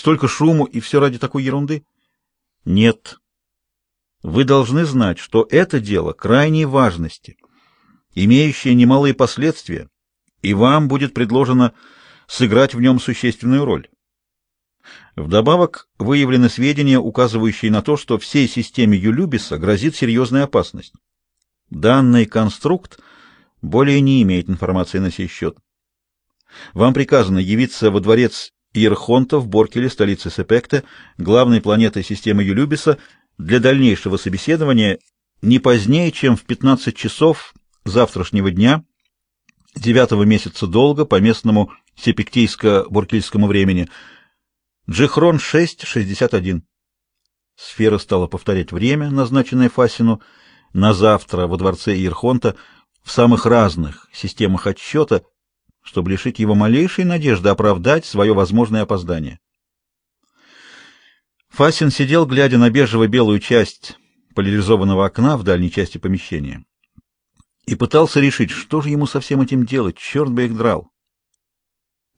Столько шуму, и все ради такой ерунды? Нет. Вы должны знать, что это дело крайней важности, имеющее немалые последствия, и вам будет предложено сыграть в нем существенную роль. Вдобавок выявлены сведения, указывающие на то, что всей системе Юлюбиса грозит серьезная опасность. Данный конструкт более не имеет информации на сей счет. Вам приказано явиться во дворец Ирхонта в Боркеле, столице Сепекте, главной планетой системы Юлюбиса, для дальнейшего собеседования не позднее, чем в 15 часов завтрашнего дня, девятого месяца долга по местному сепектийско-буркильскому времени, Джихрон 6.61. Сфера стала повторять время, назначенное Фасину, на завтра во дворце Ирхонта, в самых разных системах отсчета, чтобы лишить его малейшей надежды оправдать свое возможное опоздание. Фасин сидел, глядя на бежево-белую часть поляризованного окна в дальней части помещения, и пытался решить, что же ему со всем этим делать, черт бы их драл.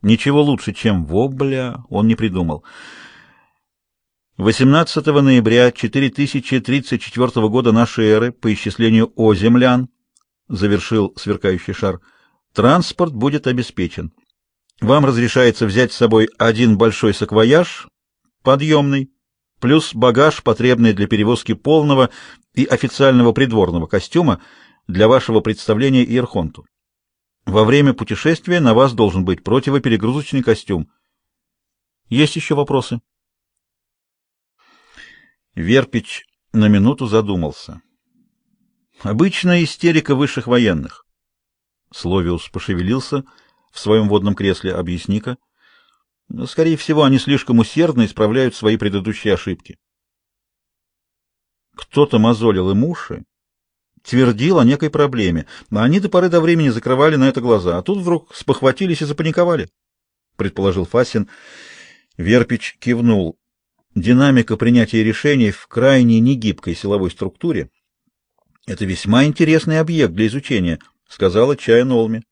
Ничего лучше, чем вобля, он не придумал. 18 ноября 4034 года нашей эры, по исчислению о землян, завершил сверкающий шар, транспорт будет обеспечен. Вам разрешается взять с собой один большой саквояж, подъемный, плюс багаж, потребный для перевозки полного и официального придворного костюма для вашего представления Иерхонту. Во время путешествия на вас должен быть противоперегрузочный костюм. Есть еще вопросы? Верпич на минуту задумался. Обычная истерика высших военных. Словиус пошевелился в своем водном кресле. Объясни-ка. Скорее всего, они слишком усердно исправляют свои предыдущие ошибки. Кто-то мозолил им уши, твердил о некой проблеме, но они до поры до времени закрывали на это глаза, а тут вдруг спохватились и запаниковали, — предположил Фасин. Верпич кивнул. Динамика принятия решений в крайне негибкой силовой структуре — это весьма интересный объект для изучения, — сказала Чая Нолми.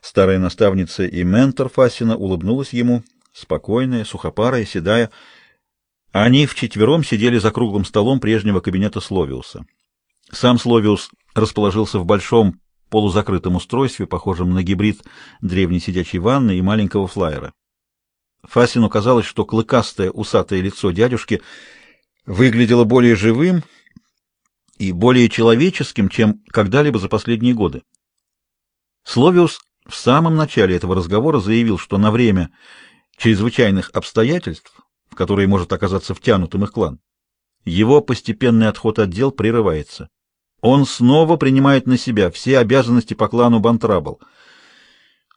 Старая наставница и ментор Фасина улыбнулась ему, спокойная, сухопарая, седая. Они вчетвером сидели за круглым столом прежнего кабинета Словиуса. Сам Словиус расположился в большом полузакрытом устройстве, похожем на гибрид древней сидячей ванны и маленького флайера. Фасину казалось, что клыкастое усатое лицо дядюшки выглядело более живым и более человеческим, чем когда-либо за последние годы. Словиус в самом начале этого разговора заявил, что на время чрезвычайных обстоятельств, в которые может оказаться втянутым их клан, его постепенный отход от дел прерывается. Он снова принимает на себя все обязанности по клану Бантрабл.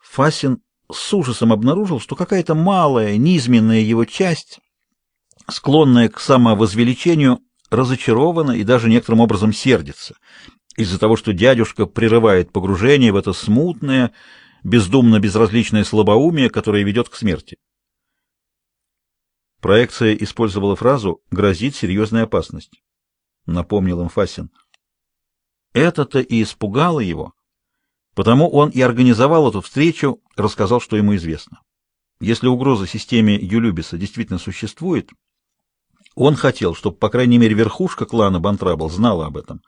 Фасин с ужасом обнаружил, что какая-то малая, низменная его часть, склонная к самовозвеличению, разочарована и даже некоторым образом сердится из-за того, что дядюшка прерывает погружение в это смутное, бездумно безразличное слабоумие, которое ведет к смерти. Проекция использовала фразу «грозит серьезная опасность», — напомнил им Фасин. Это-то и испугало его, потому он и организовал эту встречу, рассказал, что ему известно. Если угроза системе Юлюбиса действительно существует, он хотел, чтобы, по крайней мере, верхушка клана Бантрабл знала об этом.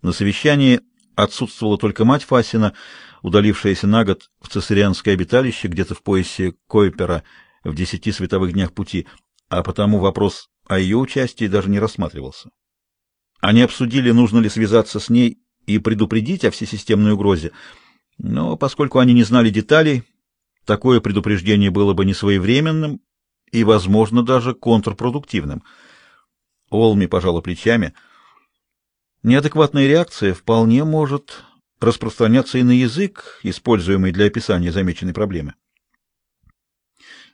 На совещании отсутствовала только мать Фасина, удалившаяся на год в цесарианское обиталище где-то в поясе Койпера в десяти световых днях пути, а потому вопрос о ее участии даже не рассматривался. Они обсудили, нужно ли связаться с ней и предупредить о всесистемной угрозе, но поскольку они не знали деталей, такое предупреждение было бы несвоевременным и, возможно, даже контрпродуктивным. Олми пожала плечами. Неадекватная реакция вполне может распространяться и на язык, используемый для описания замеченной проблемы.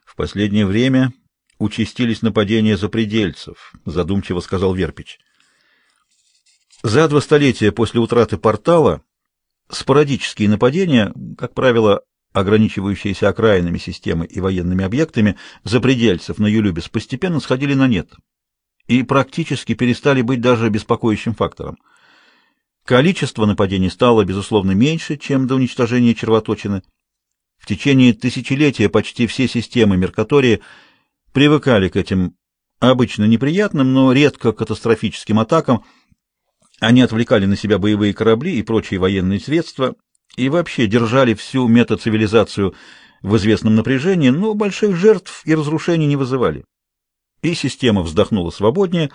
В последнее время участились нападения запредельцев, задумчиво сказал Верпич. За два столетия после утраты портала спорадические нападения, как правило, ограничивающиеся окраинами системы и военными объектами, запредельцев на Юлюбис постепенно сходили на нет и практически перестали быть даже беспокоящим фактором. Количество нападений стало, безусловно, меньше, чем до уничтожения червоточины. В течение тысячелетия почти все системы Меркатории привыкали к этим обычно неприятным, но редко катастрофическим атакам. Они отвлекали на себя боевые корабли и прочие военные средства и вообще держали всю метацивилизацию в известном напряжении, но больших жертв и разрушений не вызывали. И система вздохнула свободнее,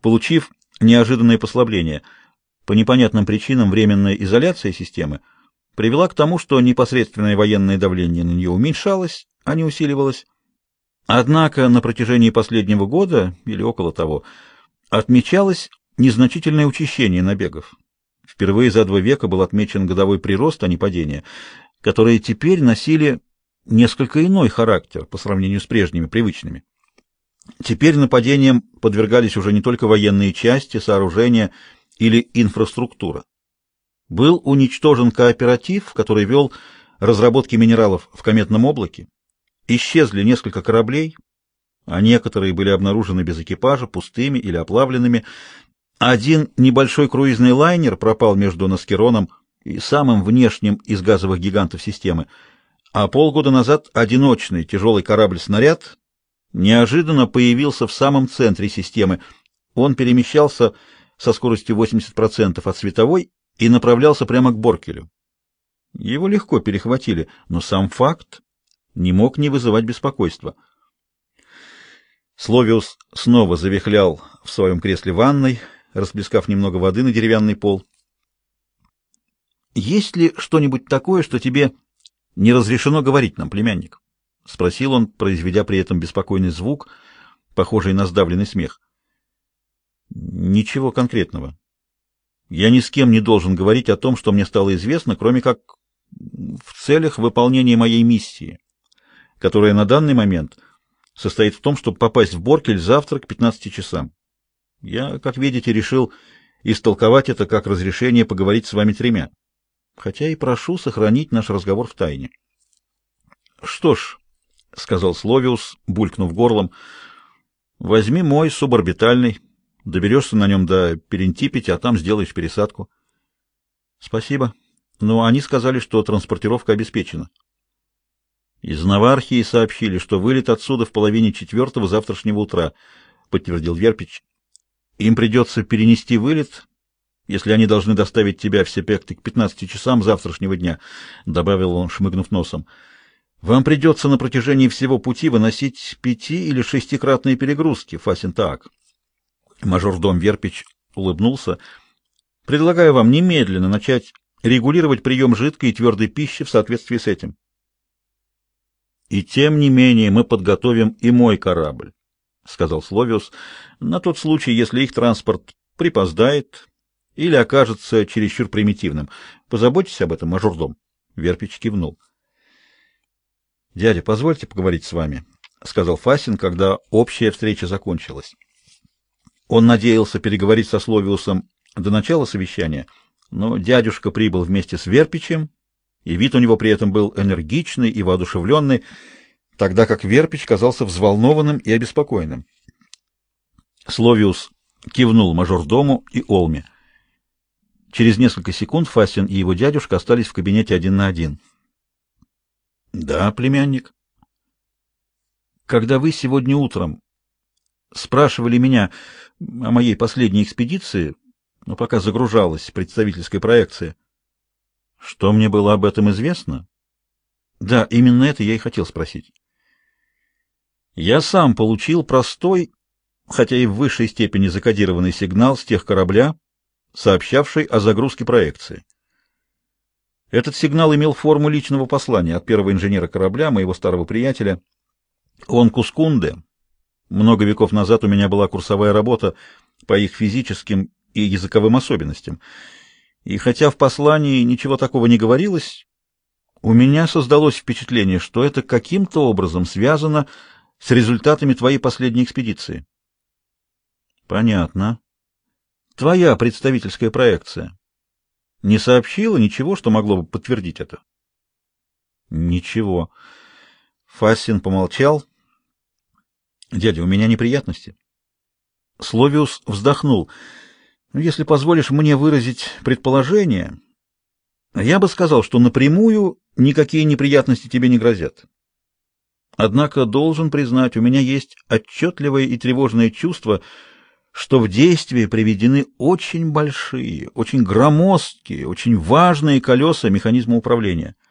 получив неожиданное послабление. По непонятным причинам временная изоляция системы привела к тому, что непосредственное военное давление на нее уменьшалось, а не усиливалось. Однако на протяжении последнего года, или около того, отмечалось незначительное учащение набегов. Впервые за два века был отмечен годовой прирост, а не падение, которые теперь носили несколько иной характер по сравнению с прежними привычными. Теперь нападениям подвергались уже не только военные части, сооружения или инфраструктура. Был уничтожен кооператив, который вел разработки минералов в кометном облаке. Исчезли несколько кораблей, а некоторые были обнаружены без экипажа, пустыми или оплавленными. Один небольшой круизный лайнер пропал между Наскероном и самым внешним из газовых гигантов системы, а полгода назад одиночный тяжелый корабль-снаряд неожиданно появился в самом центре системы. Он перемещался со скоростью 80% от световой и направлялся прямо к Боркелю. Его легко перехватили, но сам факт не мог не вызывать беспокойства. Словиус снова завихлял в своем кресле ванной, расплескав немного воды на деревянный пол. «Есть ли что-нибудь такое, что тебе не разрешено говорить нам, племянник?» — спросил он, произведя при этом беспокойный звук, похожий на сдавленный смех. «Ничего конкретного. Я ни с кем не должен говорить о том, что мне стало известно, кроме как в целях выполнения моей миссии, которая на данный момент состоит в том, чтобы попасть в Боркель завтра к 15 часам. Я, как видите, решил истолковать это как разрешение поговорить с вами тремя, хотя и прошу сохранить наш разговор в тайне. Что ж, — сказал Словиус, булькнув горлом. — Возьми мой суборбитальный. Доберешься на нем до Перентипити, а там сделаешь пересадку. — Спасибо. Но они сказали, что транспортировка обеспечена. Из Навархии сообщили, что вылет отсюда в половине четвертого завтрашнего утра, — подтвердил Верпич. — Им придется перенести вылет, если они должны доставить тебя в Сепекты к пятнадцати часам завтрашнего дня, — добавил он, шмыгнув носом. — вам придется на протяжении всего пути выносить пяти- или шестикратные перегрузки, Фасин так. Мажордом Верпич улыбнулся. Предлагаю вам немедленно начать регулировать прием жидкой и твердой пищи в соответствии с этим. И тем не менее мы подготовим и мой корабль, сказал Словиус, на тот случай, если их транспорт припоздает или окажется чересчур примитивным. Позаботьтесь об этом, мажордом. Верпич кивнул. «Дядя, позвольте поговорить с вами», — сказал Фасин, когда общая встреча закончилась. Он надеялся переговорить со Словиусом до начала совещания, но дядюшка прибыл вместе с Верпичем, и вид у него при этом был энергичный и воодушевленный, тогда как Верпич казался взволнованным и обеспокоенным. Словиус кивнул мажордому и Олме. Через несколько секунд Фасин и его дядюшка остались в кабинете один на один. Да, племянник. Когда вы сегодня утром спрашивали меня о моей последней экспедиции, но пока загружалась представительская проекция, что мне было об этом известно? Да, именно это я и хотел спросить. Я сам получил простой, хотя и в высшей степени закодированный сигнал с тех корабля, сообщавший о загрузке проекции. Этот сигнал имел форму личного послания от первого инженера корабля, моего старого приятеля. Он Кускунде. Много веков назад у меня была курсовая работа по их физическим и языковым особенностям. И хотя в послании ничего такого не говорилось, у меня создалось впечатление, что это каким-то образом связано с результатами твоей последней экспедиции. Понятно. Твоя представительская проекция не сообщила ничего, что могло бы подтвердить это. Ничего. Фассин помолчал. Дядя, у меня неприятности. Словиус вздохнул. «Ну, если позволишь мне выразить предположение, я бы сказал, что напрямую никакие неприятности тебе не грозят. Однако должен признать, у меня есть отчетливое и тревожное чувство, что в действие приведены очень большие, очень громоздкие, очень важные колеса механизма управления —